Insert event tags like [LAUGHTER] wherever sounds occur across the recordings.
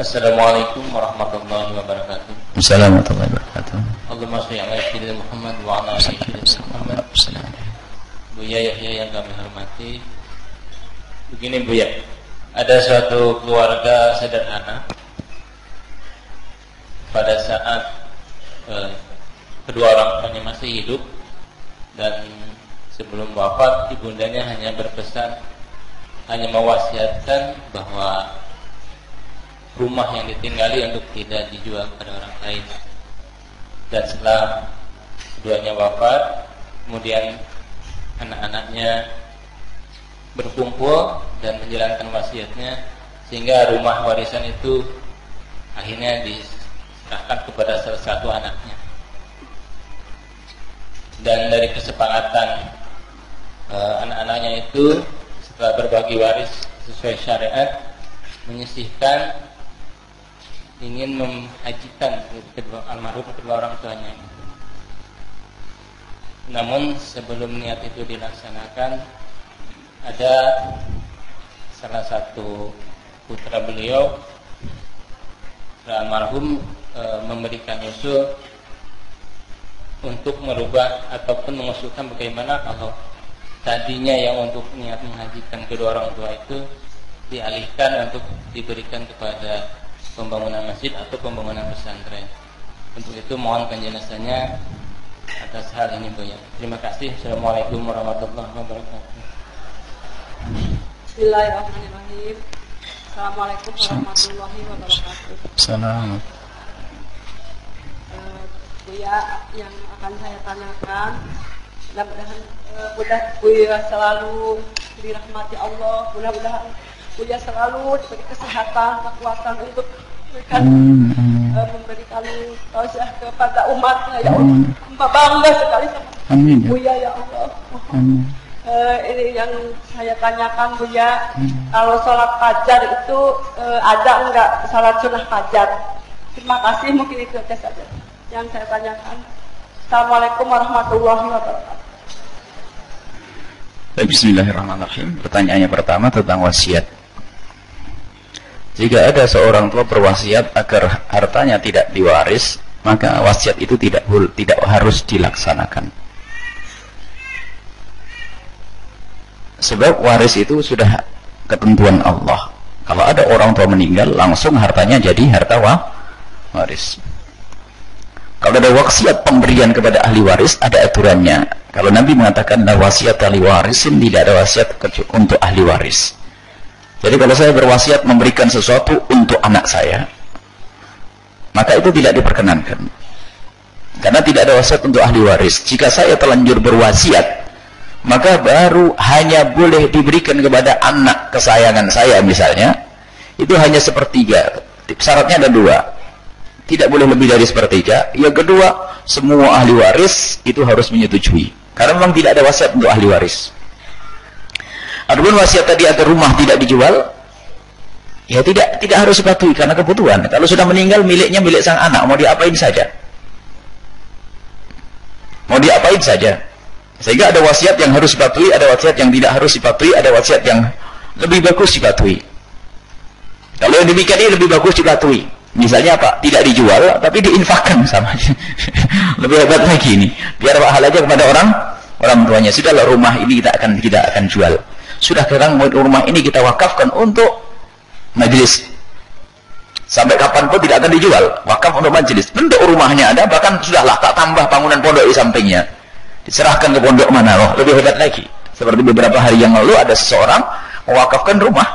Assalamualaikum warahmatullahi wabarakatuh. Assalamualaikum warahmatullahi wabarakatuh. Allahumma sholli ala sayyidina Muhammad wa ala ali sayyidina Muhammad. Buya Yahya yang kami hormati. Begini Buya, ada suatu keluarga sederhana pada saat eh, kedua orang tuanya masih hidup dan sebelum wafat ibundanya hanya berpesan hanya mewasiatkan bahwa rumah yang ditinggali untuk tidak dijual kepada orang lain. Dan setelah keduanya wafat, kemudian anak-anaknya berkumpul dan menjalankan wasiatnya sehingga rumah warisan itu akhirnya diserahkan kepada salah satu anaknya. Dan dari kesepakatan uh, anak-anaknya itu setelah berbagi waris sesuai syariat menyisihkan ingin menghajikan kedua almarhum kedua orang tuanya. Namun sebelum niat itu dilaksanakan ada salah satu putra beliau almarhum e, memberikan usul untuk merubah ataupun mengusulkan bagaimana kalau tadinya yang untuk niat menghajikan kedua orang tua itu dialihkan untuk diberikan kepada pembangunan masjid atau pembangunan pesantren. Untuk itu mohon penjelasannya atas hal ini Bu ya. Terima kasih. Assalamualaikum warahmatullahi wabarakatuh. Bismillahirrahmanirrahim. Assalamualaikum warahmatullahi wabarakatuh. Salam. Uh, Buya yang akan saya tanyakan mudah-mudahan uh, mudah Buya selalu dirahmati Allah mudah-mudahan Buya selalu diberi kesehatan, kekuatan untuk memberikan Amin. uh, memberikan tausiah kepada umatnya ya Allah. Hamba bangga sekali sama Amin. ya. Buya ya Allah. Amin. Eh, ini yang saya tanyakan Buya, kalau sholat fajar itu eh, ada enggak sholat sunnah fajar? Terima kasih, mungkin itu aja saja yang saya tanyakan. Assalamualaikum warahmatullahi wabarakatuh. Bismillahirrahmanirrahim. Pertanyaannya pertama tentang wasiat. Jika ada seorang tua berwasiat agar hartanya tidak diwaris, maka wasiat itu tidak tidak harus dilaksanakan. Sebab waris itu sudah ketentuan Allah. Kalau ada orang tua meninggal, langsung hartanya jadi harta wa waris. Kalau ada wasiat pemberian kepada ahli waris, ada aturannya. Kalau Nabi mengatakan la wasiat ahli warisin, tidak ada wasiat untuk ahli waris. Jadi kalau saya berwasiat memberikan sesuatu untuk anak saya, maka itu tidak diperkenankan. Karena tidak ada wasiat untuk ahli waris. Jika saya telanjur berwasiat, maka baru hanya boleh diberikan kepada anak kesayangan saya misalnya, itu hanya sepertiga. Syaratnya ada dua. Tidak boleh lebih dari sepertiga. Yang kedua, semua ahli waris itu harus menyetujui. Karena memang tidak ada wasiat untuk ahli waris. Adapun wasiat tadi agar rumah tidak dijual, ya tidak tidak harus dipatuhi karena kebutuhan. Kalau sudah meninggal miliknya milik sang anak, mau diapain saja. Mau diapain saja. Sehingga ada wasiat yang harus dipatuhi, ada wasiat yang tidak harus dipatuhi, ada wasiat yang lebih bagus dipatuhi. Kalau yang demikian ini lebih bagus dipatuhi. Misalnya apa? Tidak dijual, tapi diinfakkan sama. [LAUGHS] lebih hebat lagi ini. Biar pahalanya kepada orang orang tuanya. Sudahlah rumah ini kita akan tidak akan jual. Sudah sekarang rumah ini kita wakafkan untuk majelis. Sampai kapan pun tidak akan dijual. Wakaf untuk majelis. Bentuk rumahnya ada, bahkan sudahlah tak tambah bangunan pondok di sampingnya. Diserahkan ke pondok mana loh, lebih hebat lagi. Seperti beberapa hari yang lalu ada seseorang mewakafkan rumah.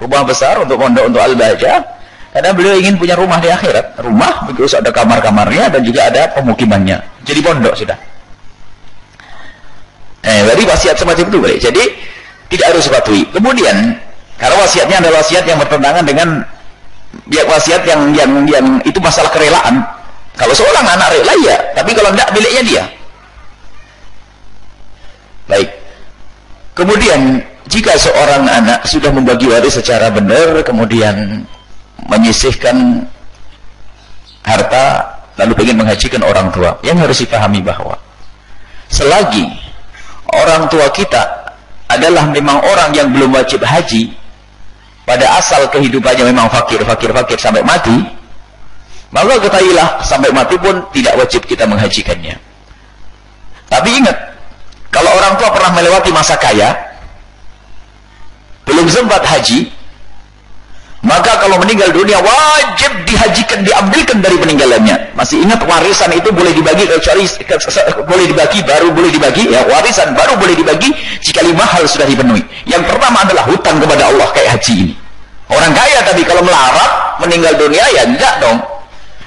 Rumah besar untuk pondok untuk al-baja. Karena beliau ingin punya rumah di akhirat. Rumah, begitu ada kamar-kamarnya dan juga ada pemukimannya. Jadi pondok sudah. Eh, jadi wasiat semacam itu boleh. Jadi tidak harus dipatuhi. Kemudian, karena wasiatnya adalah wasiat yang bertentangan dengan ya wasiat yang yang yang itu masalah kerelaan. Kalau seorang anak rela ya, tapi kalau tidak miliknya dia. Baik. Kemudian jika seorang anak sudah membagi waris secara benar, kemudian menyisihkan harta, lalu ingin menghajikan orang tua, yang harus dipahami bahwa selagi orang tua kita adalah memang orang yang belum wajib haji, pada asal kehidupannya memang fakir, fakir, fakir sampai mati, maka ketahuilah sampai mati pun tidak wajib kita menghajikannya. Tapi ingat, kalau orang tua pernah melewati masa kaya, belum sempat haji, maka kalau meninggal dunia wajib dihajikan diambilkan dari peninggalannya. Masih ingat warisan itu boleh dibagi kecuali boleh dibagi baru boleh dibagi ya warisan baru boleh dibagi jika lima hal sudah dipenuhi. Yang pertama adalah hutang kepada Allah kayak haji ini. Orang kaya tadi kalau melarat meninggal dunia ya enggak dong.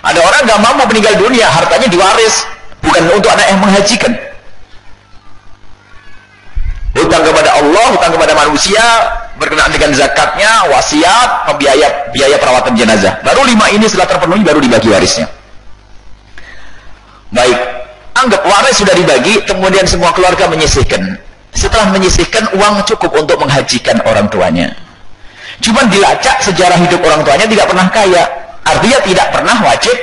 Ada orang nggak mampu meninggal dunia hartanya diwaris. Bukan untuk anak yang menghajikan. Hutang kepada Allah hutang kepada manusia berkenaan dengan zakatnya, wasiat, biaya biaya perawatan jenazah. Baru lima ini setelah terpenuhi baru dibagi warisnya. Baik, anggap waris sudah dibagi, kemudian semua keluarga menyisihkan. Setelah menyisihkan uang cukup untuk menghajikan orang tuanya. Cuma dilacak sejarah hidup orang tuanya tidak pernah kaya. Artinya tidak pernah wajib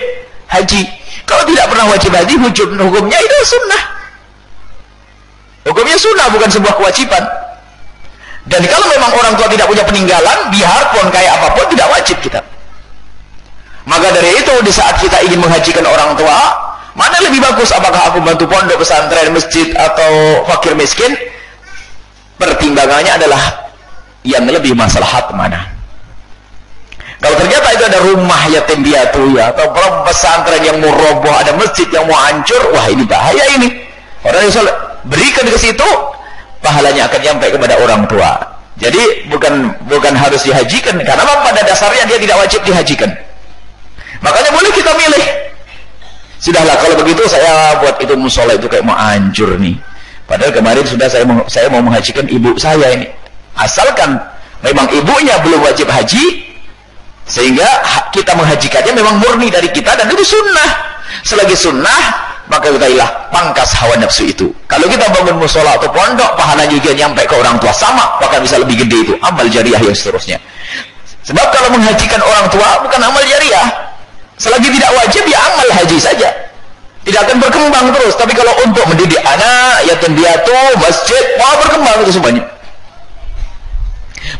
haji. Kalau tidak pernah wajib haji, hukumnya itu sunnah. Hukumnya sunnah bukan sebuah kewajiban. Dan kalau memang orang tua tidak punya peninggalan, biarpun kayak apa pun tidak wajib kita. Maka dari itu di saat kita ingin menghajikan orang tua, mana lebih bagus apakah aku bantu pondok pesantren, masjid atau fakir miskin? Pertimbangannya adalah yang lebih maslahat mana. Kalau ternyata itu ada rumah yatim piatu ya atau pesantren yang mau roboh, ada masjid yang mau hancur, wah ini bahaya ini. Orang yang berikan ke situ, pahalanya akan sampai kepada orang tua. Jadi bukan bukan harus dihajikan. Karena pada dasarnya dia tidak wajib dihajikan. Makanya boleh kita milih. Sudahlah kalau begitu saya buat itu musola itu kayak mau hancur nih. Padahal kemarin sudah saya saya mau menghajikan ibu saya ini. Asalkan memang ibunya belum wajib haji sehingga kita menghajikannya memang murni dari kita dan itu sunnah. Selagi sunnah maka ketahuilah pangkas hawa nafsu itu. Kalau kita bangun musola atau pondok pahala juga nyampe ke orang tua. Sama bahkan bisa lebih gede itu. Amal jariah yang seterusnya. Sebab kalau menghajikan orang tua bukan amal jariah. Selagi tidak wajib ya amal haji saja. Tidak akan berkembang terus. Tapi kalau untuk mendidik anak yatim piatu masjid wah berkembang itu semuanya.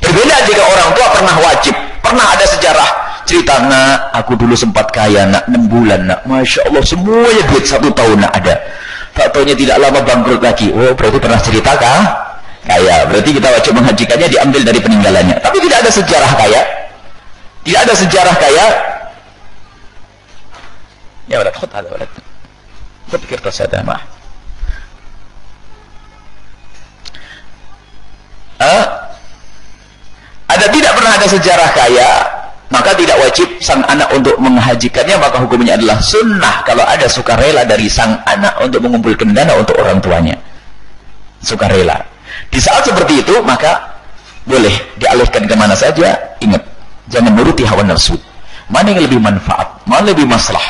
Berbeda jika orang tua pernah wajib. Pernah ada sejarah cerita nak aku dulu sempat kaya nak 6 bulan nak. Masya Allah semuanya duit satu tahun nak ada. Tak tahunya tidak lama bangkrut lagi. Oh berarti pernah cerita kah? Kaya. Berarti kita wajib menghajikannya diambil dari peninggalannya. Tapi tidak ada sejarah kaya. Tidak ada sejarah kaya. Ya walad khut ada walad khut kirtas ada mah ada tidak pernah ada sejarah kaya maka tidak wajib sang anak untuk menghajikannya maka hukumnya adalah sunnah kalau ada sukarela dari sang anak untuk mengumpulkan dana untuk orang tuanya. Sukarela. Di saat seperti itu maka boleh dialihkan ke mana saja ingat jangan menuruti hawa nafsu. Mana yang lebih manfaat mana lebih masalah.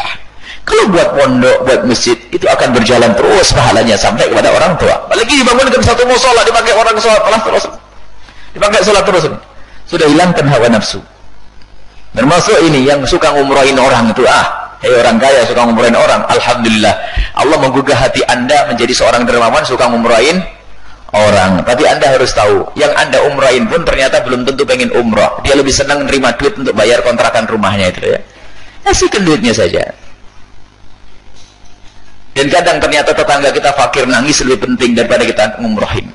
Kalau buat pondok, buat masjid itu akan berjalan terus pahalanya sampai kepada orang tua. Apalagi dibangunkan satu musola dipakai orang sholat terus dipakai sholat terus sudah hilangkan hawa nafsu termasuk ini yang suka ngumrohin orang itu ah. Hei orang kaya suka ngumrohin orang. Alhamdulillah. Allah menggugah hati anda menjadi seorang dermawan suka ngumrohin orang. Tapi anda harus tahu yang anda umrohin pun ternyata belum tentu pengen umroh. Dia lebih senang nerima duit untuk bayar kontrakan rumahnya itu ya. Kasihkan duitnya saja. Dan kadang ternyata tetangga kita fakir nangis lebih penting daripada kita ngumrohin.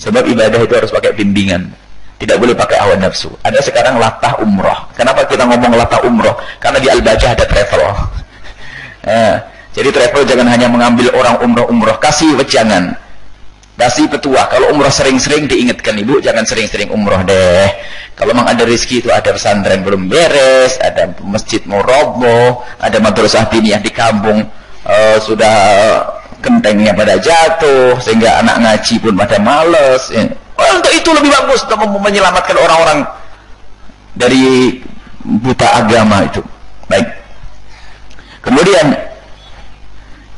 Sebab ibadah itu harus pakai bimbingan tidak boleh pakai hawa nafsu. Ada sekarang latah umroh. Kenapa kita ngomong latah umroh? Karena di Al-Bajah ada travel. [LAUGHS] Eh, jadi travel jangan hanya mengambil orang umroh-umroh. Kasih wejangan. Kasih petua. Kalau umroh sering-sering diingatkan ibu, jangan sering-sering umroh deh. Kalau memang ada rezeki itu ada pesantren belum beres, ada masjid mau roboh, ada madrasah yang di kampung uh, sudah kentengnya pada jatuh, sehingga anak ngaji pun pada males. Ya untuk itu lebih bagus untuk menyelamatkan orang-orang dari buta agama itu. Baik. Kemudian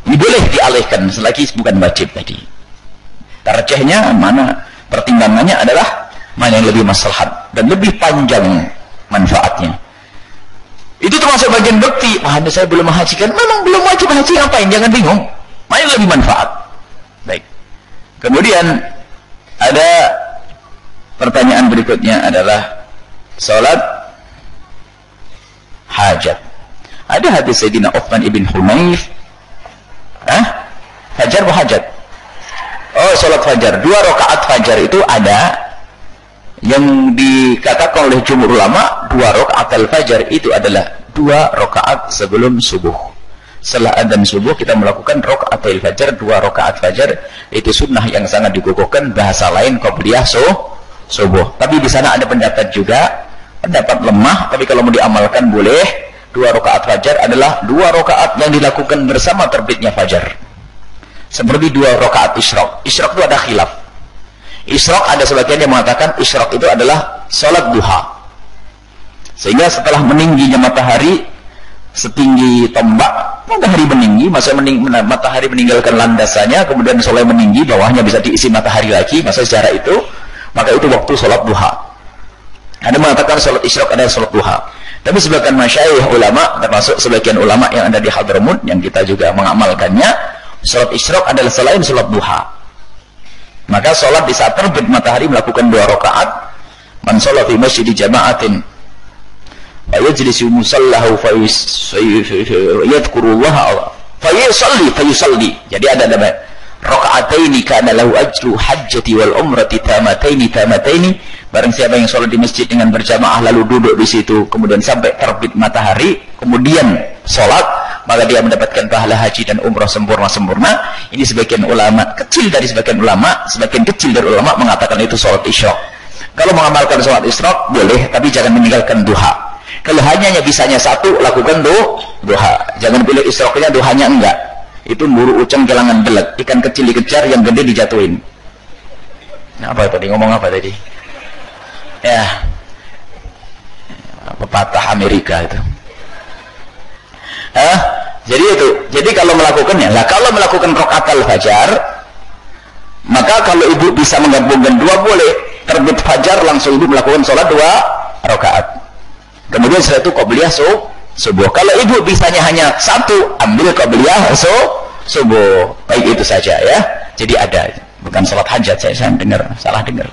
ini boleh dialihkan selagi bukan wajib tadi. Tarjehnya mana pertimbangannya adalah mana yang lebih maslahat dan lebih panjang manfaatnya. Itu termasuk bagian bukti. Wah, saya belum menghajikan. Memang belum wajib haji ngapain? Jangan bingung. Mana yang lebih manfaat? Baik. Kemudian ada pertanyaan berikutnya adalah Salat hajat. Ada hadis Sayyidina Uthman ibn Hunayf. Hah? Fajar atau hajat? Oh, salat fajar. Dua rakaat fajar itu ada yang dikatakan oleh jumhur ulama dua rakaat al-fajar itu adalah dua rakaat sebelum subuh. Setelah adzan subuh kita melakukan rakaat al-fajar dua rakaat fajar itu sunnah yang sangat dikukuhkan bahasa lain qabliyah so, subuh. Tapi di sana ada pendapat juga pendapat lemah tapi kalau mau diamalkan boleh dua rakaat fajar adalah dua rakaat yang dilakukan bersama terbitnya fajar. Seperti dua rakaat isyraq. Isyraq itu ada khilaf Isyraq ada sebagian yang mengatakan isyraq itu adalah sholat duha. Sehingga setelah meningginya matahari setinggi tombak, matahari meninggi, masa mening, matahari meninggalkan landasannya, kemudian soleh meninggi, bawahnya bisa diisi matahari lagi, masa secara itu, maka itu waktu sholat duha. Ada mengatakan sholat isyraq adalah sholat duha. Tapi sebagian masyayikh ulama, termasuk sebagian ulama yang ada di Hadramut, yang kita juga mengamalkannya, sholat isyraq adalah selain sholat duha. Maka sholat di saat terbit matahari melakukan dua rakaat. Man sholat di masjid jama'atin. Fayajlisu musallahu fayadkurullah fayusalli fayusalli. Jadi ada nama rakaataini kana lahu ajru hajjati wal umrati tamataini tamataini. Barang siapa yang sholat di masjid dengan berjamaah lalu duduk di situ kemudian sampai terbit matahari kemudian sholat maka dia mendapatkan pahala haji dan umrah sempurna-sempurna. Ini sebagian ulama, kecil dari sebagian ulama, sebagian kecil dari ulama mengatakan itu sholat isyraq. Kalau mengamalkan sholat isyraq, boleh, tapi jangan meninggalkan duha. Kalau hanya bisanya satu, lakukan du, duha. Jangan pilih isyraqnya, duhanya enggak. Itu buru uceng kelangan belek. Ikan kecil dikejar, yang gede dijatuhin. Nah, apa tadi? Ngomong apa tadi? Ya, pepatah Amerika itu. Hah? Jadi itu. Jadi kalau melakukannya, lah kalau melakukan rokaat al-fajar, maka kalau ibu bisa menggabungkan dua boleh. Terbit fajar langsung ibu melakukan sholat dua rokaat. Kemudian setelah itu qobliyah so, subuh. Kalau ibu bisanya hanya satu, ambil qobliyah so, subuh. Baik itu saja ya. Jadi ada. Bukan sholat hajat saya, saya dengar, salah dengar.